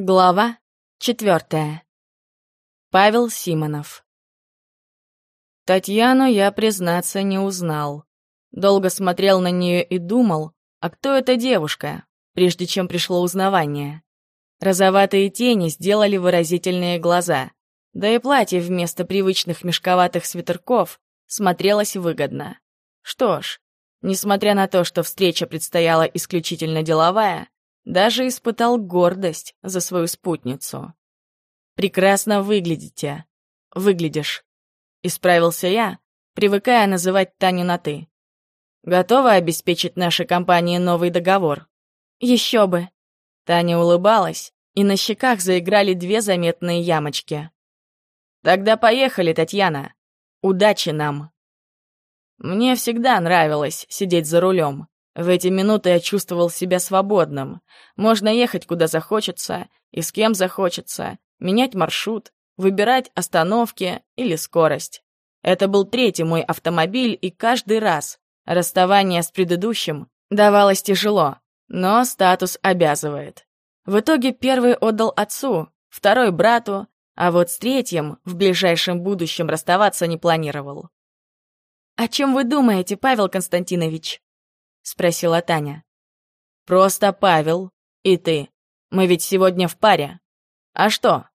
Глава четвертая. Павел Симонов. Татьяну я, признаться, не узнал. Долго смотрел на нее и думал, а кто эта девушка, прежде чем пришло узнавание. Розоватые тени сделали выразительные глаза, да и платье вместо привычных мешковатых свитерков смотрелось выгодно. Что ж, несмотря на то, что встреча предстояла исключительно деловая, даже испытал гордость за свою спутницу. «Прекрасно выглядите. Выглядишь», — исправился я, привыкая называть Таню на «ты». «Готова обеспечить нашей компании новый договор?» «Еще бы». Таня улыбалась, и на щеках заиграли две заметные ямочки. «Тогда поехали, Татьяна. Удачи нам!» Мне всегда нравилось сидеть за рулем. В эти минуты я чувствовал себя свободным. Можно ехать куда захочется и с кем захочется, менять маршрут, выбирать остановки или скорость. Это был третий мой автомобиль, и каждый раз расставание с предыдущим давалось тяжело, но статус обязывает. В итоге первый отдал отцу, второй — брату, а вот с третьим в ближайшем будущем расставаться не планировал. «О чем вы думаете, Павел Константинович?» — спросила Таня. «Просто Павел и ты. Мы ведь сегодня в паре. А что?»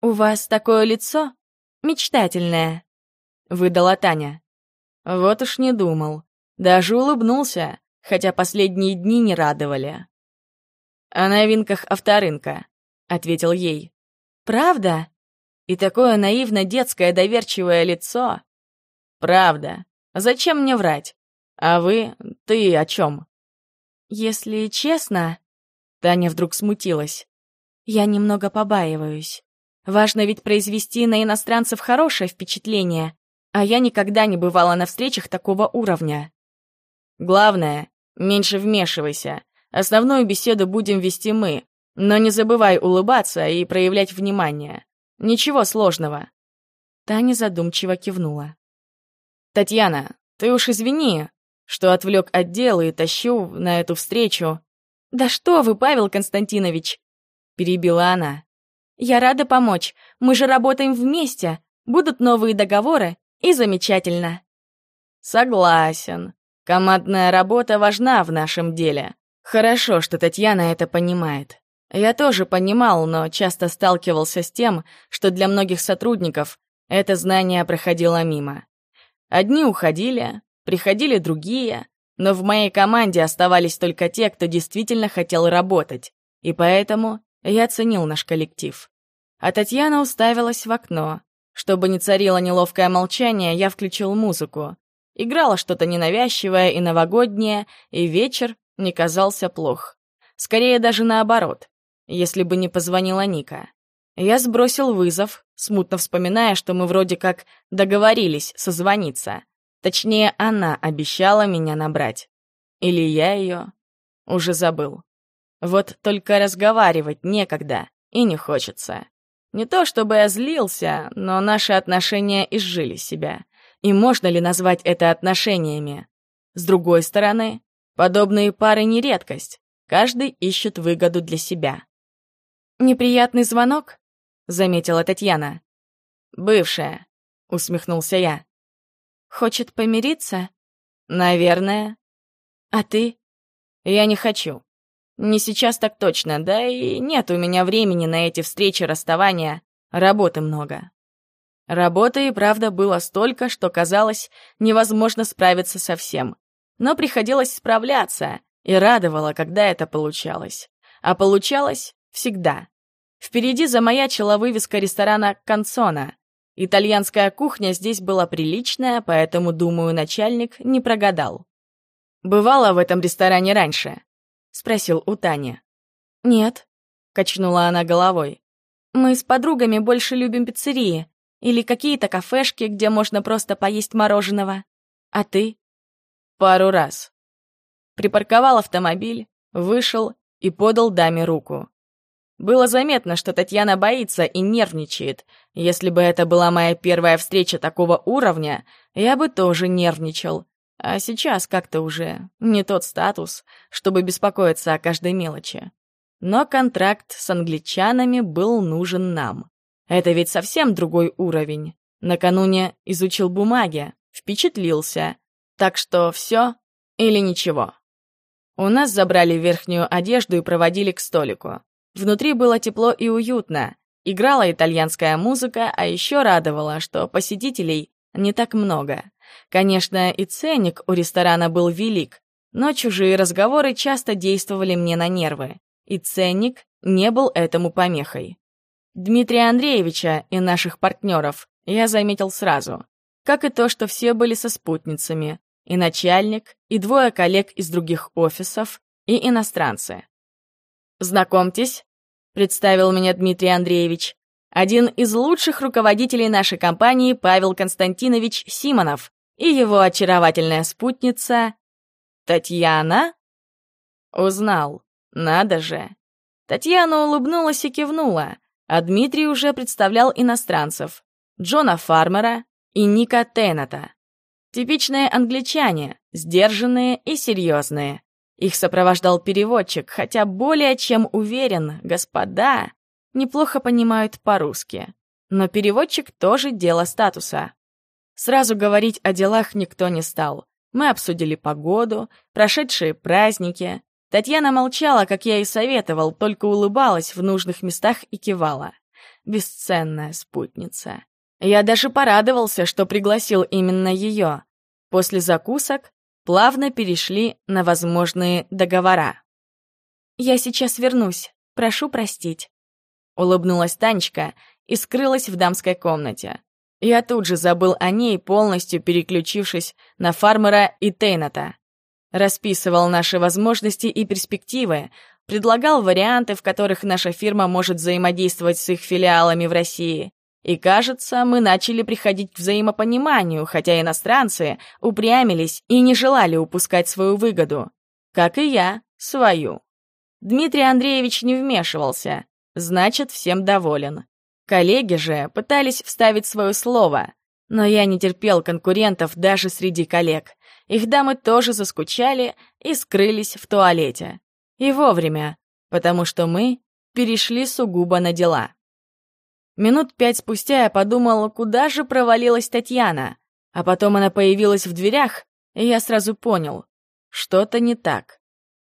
«У вас такое лицо мечтательное», — выдала Таня. Вот уж не думал. Даже улыбнулся, хотя последние дни не радовали. «О новинках авторынка», — ответил ей. «Правда?» И такое наивно-детское доверчивое лицо. «Правда. Зачем мне врать? А вы, ты о чем? Если честно, Таня вдруг смутилась. Я немного побаиваюсь. Важно ведь произвести на иностранцев хорошее впечатление, а я никогда не бывала на встречах такого уровня. Главное, меньше вмешивайся. Основную беседу будем вести мы, но не забывай улыбаться и проявлять внимание. Ничего сложного. Таня задумчиво кивнула. «Татьяна, ты уж извини, что отвлек от дела и тащу на эту встречу. «Да что вы, Павел Константинович!» — перебила она. «Я рада помочь. Мы же работаем вместе. Будут новые договоры, и замечательно». «Согласен. Командная работа важна в нашем деле. Хорошо, что Татьяна это понимает. Я тоже понимал, но часто сталкивался с тем, что для многих сотрудников это знание проходило мимо. Одни уходили, Приходили другие, но в моей команде оставались только те, кто действительно хотел работать, и поэтому я ценил наш коллектив. А Татьяна уставилась в окно. Чтобы не царило неловкое молчание, я включил музыку. Играло что-то ненавязчивое и новогоднее, и вечер не казался плох. Скорее даже наоборот, если бы не позвонила Ника. Я сбросил вызов, смутно вспоминая, что мы вроде как договорились созвониться. Точнее, она обещала меня набрать. Или я ее уже забыл. Вот только разговаривать некогда и не хочется. Не то чтобы я злился, но наши отношения изжили себя. И можно ли назвать это отношениями? С другой стороны, подобные пары не редкость. Каждый ищет выгоду для себя. «Неприятный звонок?» — заметила Татьяна. «Бывшая», — усмехнулся я. Хочет помириться? Наверное. А ты? Я не хочу. Не сейчас так точно, да и нет у меня времени на эти встречи, расставания. Работы много. Работы и правда было столько, что казалось невозможно справиться со всем. Но приходилось справляться, и радовало, когда это получалось. А получалось всегда. Впереди замаячила вывеска ресторана «Консона», Итальянская кухня здесь была приличная, поэтому, думаю, начальник не прогадал. «Бывала в этом ресторане раньше?» — спросил у Тани. «Нет», — качнула она головой. «Мы с подругами больше любим пиццерии или какие-то кафешки, где можно просто поесть мороженого. А ты?» «Пару раз». Припарковал автомобиль, вышел и подал даме руку. Было заметно, что Татьяна боится и нервничает. Если бы это была моя первая встреча такого уровня, я бы тоже нервничал. А сейчас как-то уже не тот статус, чтобы беспокоиться о каждой мелочи. но контракт с англичанами был нужен нам. Это ведь совсем другой уровень. Накануне изучил бумаги, впечатлился. Так что все или ничего. У нас забрали верхнюю одежду и проводили к столику. Внутри было тепло и уютно. Играла итальянская музыка, а еще радовало, что посетителей не так много. Конечно, и ценник у ресторана был велик, но чужие разговоры часто действовали мне на нервы, и ценник не был этому помехой. Дмитрия Андреевича и наших партнеров я заметил сразу, как и то, что все были со спутницами, и начальник, и двое коллег из других офисов, и иностранцы. «Знакомьтесь», — представил меня Дмитрий Андреевич, один из лучших руководителей нашей компании Павел Константинович Симонов и его очаровательная спутница Татьяна? Узнал. Надо же. Татьяна улыбнулась и кивнула, а Дмитрий уже представлял иностранцев. Джона Фармера и Ника Теннета. Типичные англичане, сдержанные и серьезные. Их сопровождал переводчик, хотя более чем уверен, господа неплохо понимают по-русски. Но переводчик тоже дело статуса. Сразу говорить о делах никто не стал. Мы обсудили погоду, прошедшие праздники. Татьяна молчала, как я и советовал, только улыбалась в нужных местах и кивала. Бесценная спутница. Я даже порадовался, что пригласил именно ее. После закусок плавно перешли на возможные договора. «Я сейчас вернусь. Прошу простить». Улыбнулась Танечка и скрылась в дамской комнате. Я тут же забыл о ней, полностью переключившись на фармера и Тейната. Расписывал наши возможности и перспективы, предлагал варианты, в которых наша фирма может взаимодействовать с их филиалами в России. И, кажется, мы начали приходить к взаимопониманию, хотя иностранцы упрямились и не желали упускать свою выгоду. Как и я, свою. Дмитрий Андреевич не вмешивался, значит, всем доволен. Коллеги же пытались вставить свое слово, но я не терпел конкурентов даже среди коллег. Их дамы тоже заскучали и скрылись в туалете. И вовремя, потому что мы перешли сугубо на дела. Минут пять спустя я подумала, куда же провалилась Татьяна, а потом она появилась в дверях, и я сразу понял, что-то не так.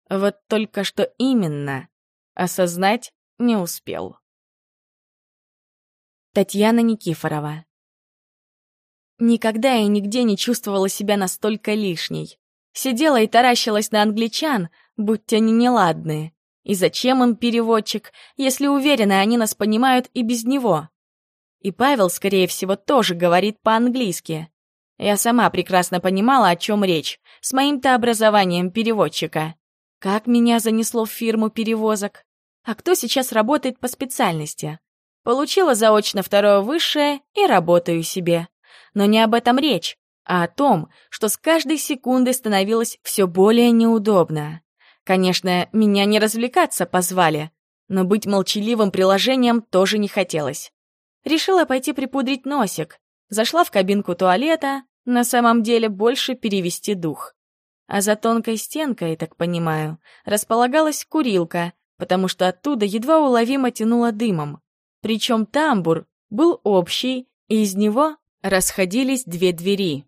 Вот только что именно, осознать не успел. Татьяна Никифорова Никогда и нигде не чувствовала себя настолько лишней. Сидела и таращилась на англичан, будь они неладные. И зачем им переводчик, если уверены, они нас понимают и без него? И Павел, скорее всего, тоже говорит по-английски. Я сама прекрасно понимала, о чем речь, с моим-то образованием переводчика. Как меня занесло в фирму перевозок? А кто сейчас работает по специальности? Получила заочно второе высшее и работаю себе. Но не об этом речь, а о том, что с каждой секундой становилось все более неудобно. Конечно, меня не развлекаться позвали, но быть молчаливым приложением тоже не хотелось. Решила пойти припудрить носик. Зашла в кабинку туалета, на самом деле больше перевести дух. А за тонкой стенкой, так понимаю, располагалась курилка, потому что оттуда едва уловимо тянуло дымом. Причем тамбур был общий, и из него расходились две двери.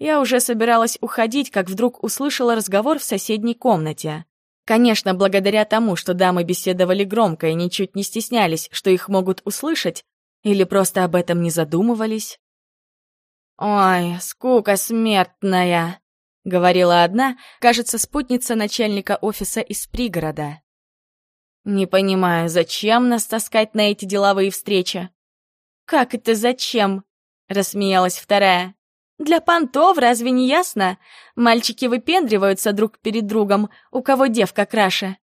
Я уже собиралась уходить, как вдруг услышала разговор в соседней комнате. Конечно, благодаря тому, что дамы беседовали громко и ничуть не стеснялись, что их могут услышать, или просто об этом не задумывались. «Ой, скука смертная», — говорила одна, кажется, спутница начальника офиса из пригорода. Не понимаю, зачем нас таскать на эти деловые встречи? Как это зачем? Рассмеялась вторая. Для понтов разве не ясно? Мальчики выпендриваются друг перед другом, у кого девка краше.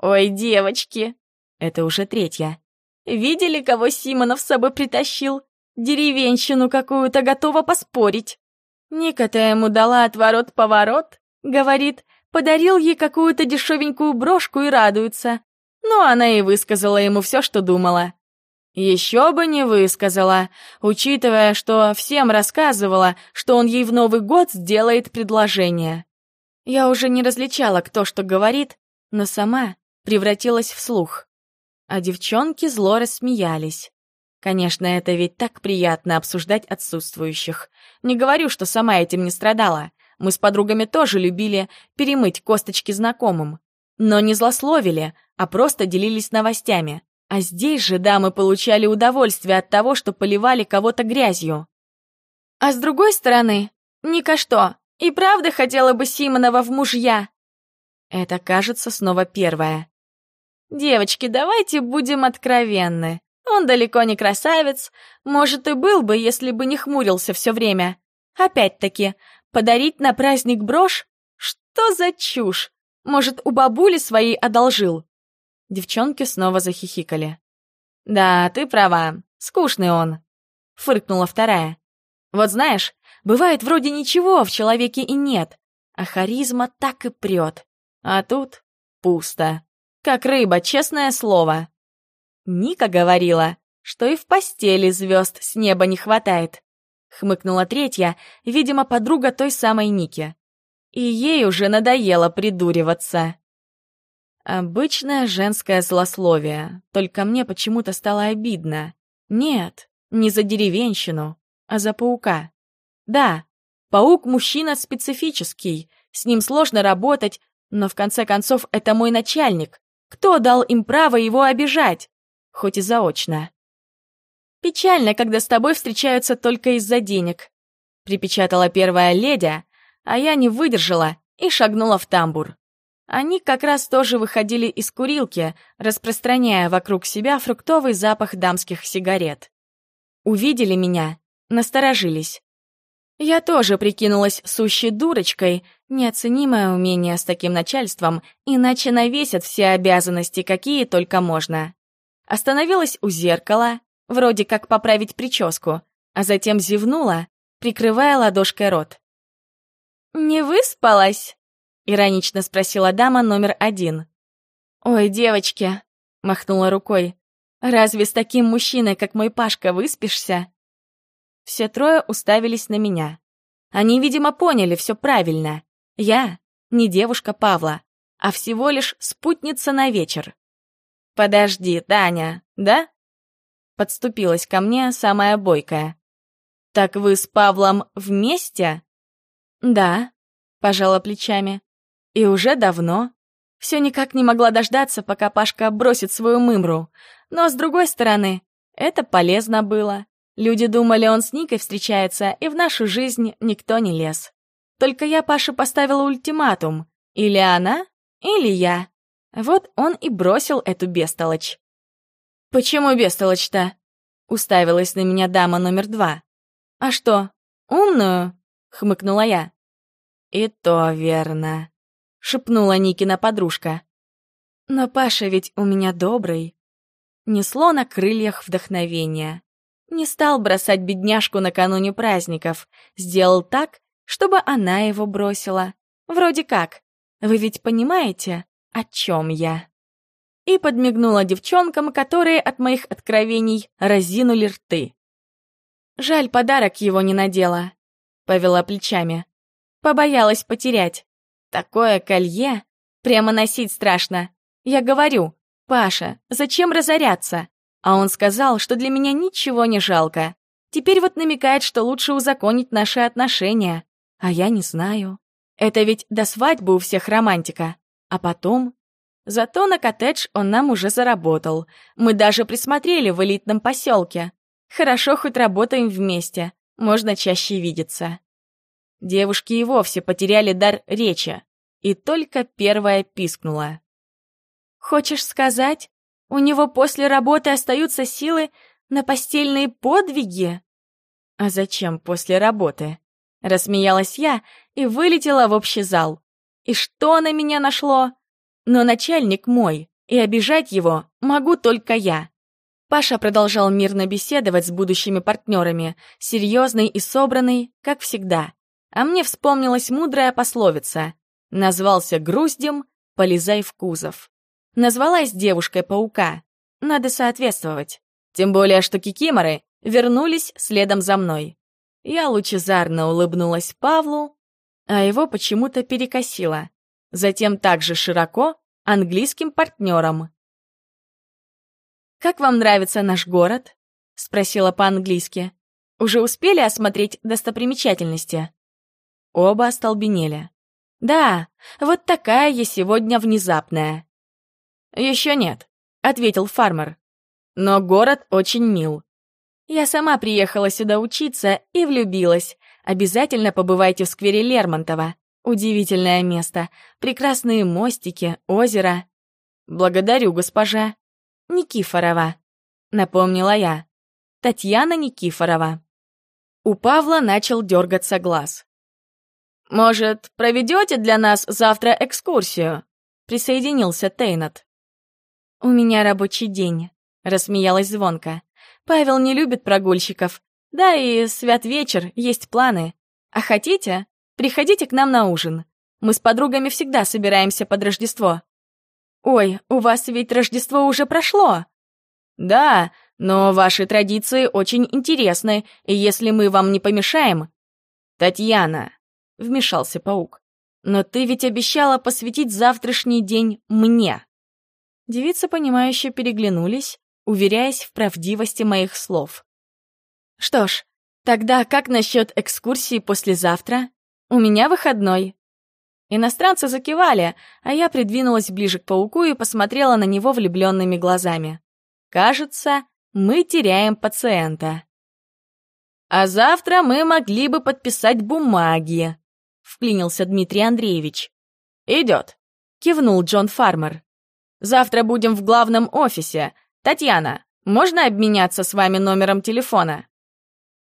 Ой, девочки! Это уже третья. Видели, кого Симонов с собой притащил? Деревенщину какую-то готова поспорить. Ника-то ему дала отворот-поворот. Говорит, подарил ей какую-то дешевенькую брошку и радуется. Ну, она и высказала ему все, что думала. Еще бы не высказала, учитывая, что всем рассказывала, что он ей в Новый год сделает предложение. Я уже не различала, кто что говорит, но сама превратилась в слух. А девчонки зло рассмеялись. Конечно, это ведь так приятно обсуждать отсутствующих. Не говорю, что сама этим не страдала. Мы с подругами тоже любили перемыть косточки знакомым. Но не злословили, а просто делились новостями. А здесь же дамы получали удовольствие от того, что поливали кого-то грязью. А с другой стороны, Ника что, и правда хотела бы Симонова в мужья? Это, кажется, снова первое. Девочки, давайте будем откровенны. Он далеко не красавец. Может, и был бы, если бы не хмурился все время. Опять-таки, подарить на праздник брошь? Что за чушь? Может, у бабули своей одолжил? Девчонки снова захихикали. «Да, ты права, скучный он», — фыркнула вторая. «Вот знаешь, бывает вроде ничего в человеке и нет, а харизма так и прет. А тут пусто. Как рыба, честное слово». Ника говорила, что и в постели звезд с неба не хватает. Хмыкнула третья, видимо, подруга той самой Ники. И ей уже надоело придуриваться. Обычное женское злословие, только мне почему-то стало обидно. Нет, не за деревенщину, а за паука. Да, паук мужчина специфический, с ним сложно работать, но в конце концов это мой начальник. Кто дал им право его обижать? Хоть и заочно. Печально, когда с тобой встречаются только из-за денег. Припечатала первая леди, а я не выдержала и шагнула в тамбур. Они как раз тоже выходили из курилки, распространяя вокруг себя фруктовый запах дамских сигарет. Увидели меня, насторожились. Я тоже прикинулась сущей дурочкой, неоценимое умение с таким начальством, иначе навесят все обязанности, какие только можно. Остановилась у зеркала, вроде как поправить прическу, а затем зевнула, прикрывая ладошкой рот. «Не выспалась?» — иронично спросила дама номер один. «Ой, девочки!» — махнула рукой. «Разве с таким мужчиной, как мой Пашка, выспишься?» Все трое уставились на меня. Они, видимо, поняли все правильно. Я не девушка Павла, а всего лишь спутница на вечер. «Подожди, Таня, да?» Подступилась ко мне самая бойкая. «Так вы с Павлом вместе?» «Да», — пожала плечами. И уже давно. Все никак не могла дождаться, пока Пашка бросит свою мымру. Но, с другой стороны, это полезно было. Люди думали, он с Никой встречается, и в нашу жизнь никто не лез. Только я Паше поставила ультиматум. Или она, или я. Вот он и бросил эту бестолочь. «Почему бестолочь-то?» — уставилась на меня дама номер два. «А что, умную?» — хмыкнула я. «И то верно», шепнула Никина подружка. Но Паша ведь у меня добрый. Несло на крыльях вдохновения. Не стал бросать бедняжку накануне праздников. Сделал так, чтобы она его бросила. Вроде как. Вы ведь понимаете, о чем я? И подмигнула девчонкам, которые от моих откровений разинули рты. Жаль, подарок его не надела. Повела плечами. Побоялась потерять. Такое колье прямо носить страшно. Я говорю, Паша, зачем разоряться? А он сказал, что для меня ничего не жалко. Теперь вот намекает, что лучше узаконить наши отношения. А я не знаю. Это ведь до свадьбы у всех романтика. А потом... Зато на коттедж он нам уже заработал. Мы даже присмотрели в элитном поселке. Хорошо, хоть работаем вместе. Можно чаще видеться. Девушки и вовсе потеряли дар речи, и только первая пискнула. «Хочешь сказать, у него после работы остаются силы на постельные подвиги?» «А зачем после работы?» Рассмеялась я и вылетела в общий зал. И что на меня нашло? Но начальник мой, и обижать его могу только я. Паша продолжал мирно беседовать с будущими партнерами, серьезный и собранный, как всегда. А мне вспомнилась мудрая пословица «Назвался груздем, полезай в кузов». Назвалась девушкой-паука. Надо соответствовать. Тем более, что кикиморы вернулись следом за мной. Я лучезарно улыбнулась Павлу, а его почему-то перекосило. Затем также широко английским партнером. «Как вам нравится наш город?» — спросила по-английски. «Уже успели осмотреть достопримечательности?» Оба остолбенели. «Да, вот такая я сегодня внезапная». «Еще нет», — ответил фармер. «Но город очень мил. Я сама приехала сюда учиться и влюбилась. Обязательно побывайте в сквере Лермонтова. Удивительное место. Прекрасные мостики, озеро. Благодарю, госпожа. Никифорова. Напомнила я. Татьяна Никифорова. У Павла начал дергаться глаз. «Может, проведете для нас завтра экскурсию?» Присоединился Тейнат. «У меня рабочий день», — рассмеялась звонко. «Павел не любит прогульщиков. Да и свят вечер, есть планы. А хотите, приходите к нам на ужин. Мы с подругами всегда собираемся под Рождество». «Ой, у вас ведь Рождество уже прошло!» «Да, но ваши традиции очень интересны, и если мы вам не помешаем...» «Татьяна, — вмешался паук. «Но ты ведь обещала посвятить завтрашний день мне!» Девицы, понимающе переглянулись, уверяясь в правдивости моих слов. «Что ж, тогда как насчет экскурсии послезавтра? У меня выходной». Иностранцы закивали, а я придвинулась ближе к пауку и посмотрела на него влюбленными глазами. Кажется, мы теряем пациента. А завтра мы могли бы подписать бумаги, вклинился Дмитрий Андреевич. «Идет», — кивнул Джон Фармер. «Завтра будем в главном офисе. Татьяна, можно обменяться с вами номером телефона?»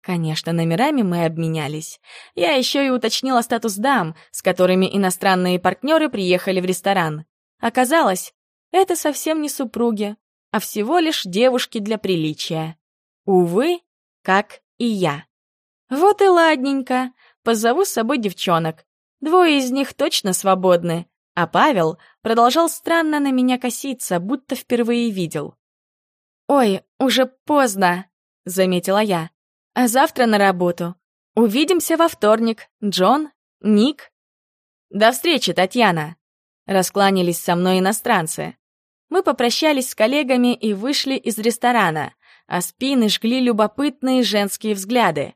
Конечно, номерами мы обменялись. Я еще и уточнила статус дам, с которыми иностранные партнеры приехали в ресторан. Оказалось, это совсем не супруги, а всего лишь девушки для приличия. Увы, как и я. Вот и ладненько. Позову с собой девчонок. Двое из них точно свободны, а Павел продолжал странно на меня коситься, будто впервые видел. «Ой, уже поздно», — заметила я. «А завтра на работу. Увидимся во вторник. Джон, Ник». «До встречи, Татьяна», — раскланялись со мной иностранцы. Мы попрощались с коллегами и вышли из ресторана, а спины жгли любопытные женские взгляды.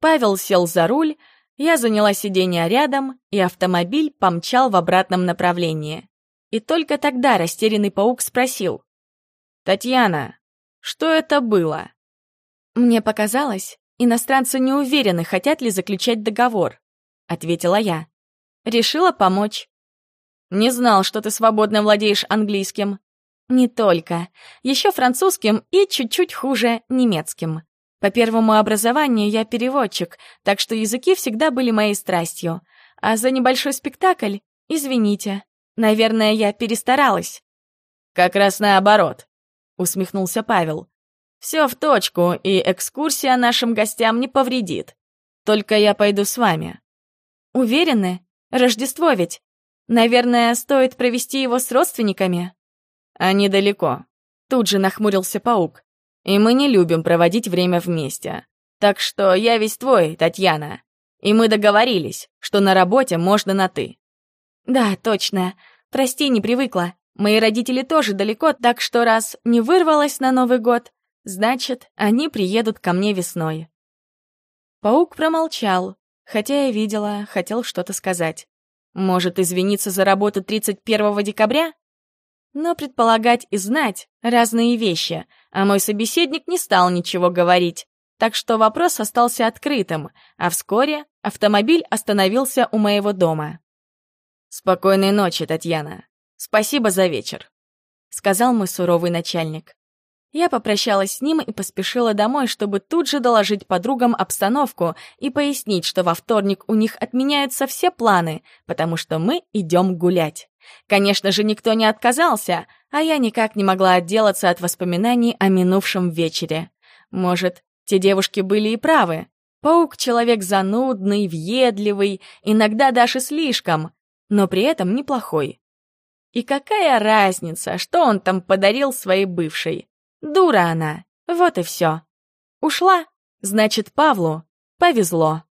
Павел сел за руль, я заняла сиденье рядом, и автомобиль помчал в обратном направлении. И только тогда растерянный паук спросил. «Татьяна, что это было?» «Мне показалось, иностранцы не уверены, хотят ли заключать договор», — ответила я. «Решила помочь». «Не знал, что ты свободно владеешь английским». «Не только. Еще французским и чуть-чуть хуже немецким. По первому образованию я переводчик, так что языки всегда были моей страстью. А за небольшой спектакль, извините, наверное, я перестаралась. Как раз наоборот, усмехнулся Павел. Все в точку, и экскурсия нашим гостям не повредит. Только я пойду с вами. Уверены? Рождество ведь. Наверное, стоит провести его с родственниками. Они далеко. Тут же нахмурился паук. И мы не любим проводить время вместе. Так что я весь твой, Татьяна. И мы договорились, что на работе можно на «ты». Да, точно. Прости, не привыкла. Мои родители тоже далеко, так что раз не вырвалась на Новый год, значит, они приедут ко мне весной. Паук промолчал, хотя я видела, хотел что-то сказать. Может, извиниться за работу 31 декабря? Но предполагать и знать — разные вещи, а мой собеседник не стал ничего говорить. Так что вопрос остался открытым, а вскоре автомобиль остановился у моего дома. «Спокойной ночи, Татьяна. Спасибо за вечер», — сказал мой суровый начальник. Я попрощалась с ним и поспешила домой, чтобы тут же доложить подругам обстановку и пояснить, что во вторник у них отменяются все планы, потому что мы идем гулять. Конечно же, никто не отказался, а я никак не могла отделаться от воспоминаний о минувшем вечере. Может, те девушки были и правы. Паук — человек занудный, въедливый, иногда даже слишком, но при этом неплохой. И какая разница, что он там подарил своей бывшей? Дура она, вот и все. Ушла, значит, Павлу повезло.